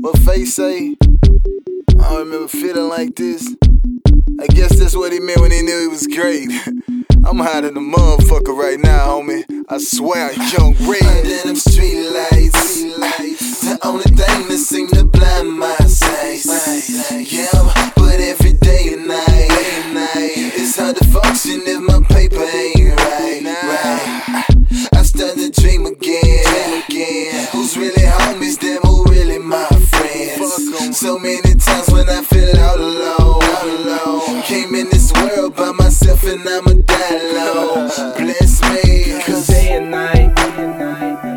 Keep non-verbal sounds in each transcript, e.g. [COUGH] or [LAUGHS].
what, face say? I don't remember feeling like this. I guess that's what he meant when he knew he was great. [LAUGHS] I'm hiding the motherfucker right now, homie. I swear, young red. Under them street lights, the only thing that seem to blind my sight. Yeah, but every day and night, it's hard to function if my paper ain't right. Right. I start to dream again. So many times when I feel all alone, came in this world by myself and I'ma die low. Bless me, Cause day and night,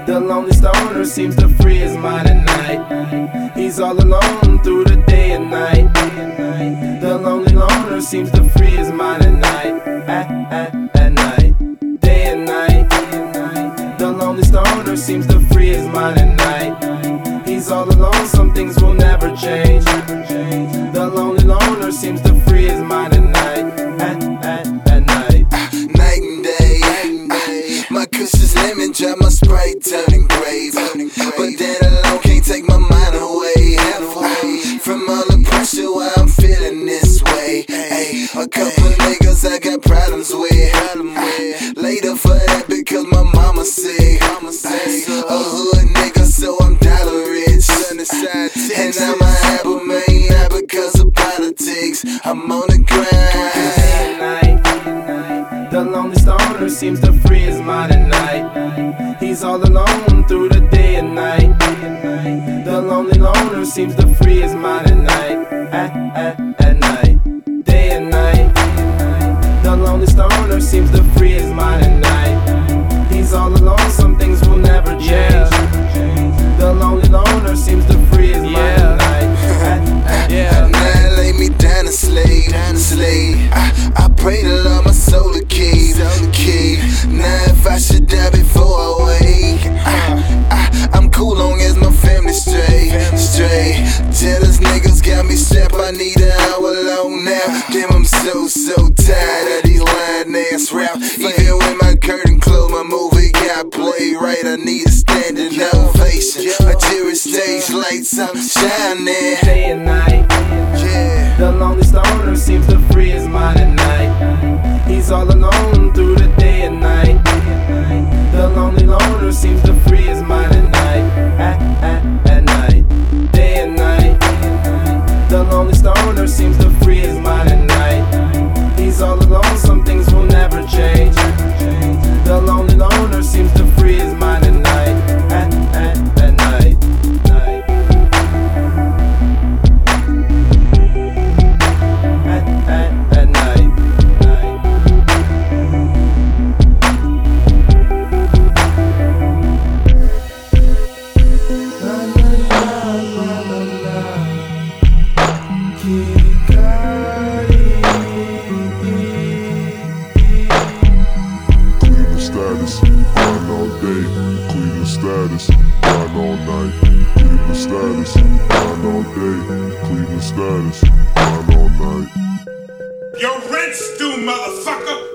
the lonely stoner seems to free his mind at night. He's all alone through the day and night. The lonely loner seems to free his mind at night. At, at, at night, day and night. The lonely stoner seems to free his mind at night. All alone, some things will never change. The lonely loner seems to free his mind at night. At, at, at night. [SIGHS] night and day. My kush is lemon drop, my sprite turning gray. But that alone can't take my mind away. Halfway from all the pressure, why I'm feeling this way. Ay, a couple niggas I got problems with. Hood nigga, so I'm dollar rich. And I'm a apple man, not because of politics. I'm on the grind. The lonely stoner seems to free his mind at night. He's all alone through the day and night. The lonely loner seems to free his mind at night. At, at, at straight. Tell us niggas got me strapped, I need an hour alone now. Damn, I'm so, so tired of these lying ass rap. Even when my curtain closed, my movie got played right. I need a standing ovation. A cheering stage lights, I'm shining. day and night. Yeah. The lonely stoner seems to free his mind at night. He's all alone through the day and night. The lonely loner seems status, grind all day. Cleveland status, grind all night. Cleveland status, grind all day. Cleveland status, grind all night. Your rent's due, motherfucker!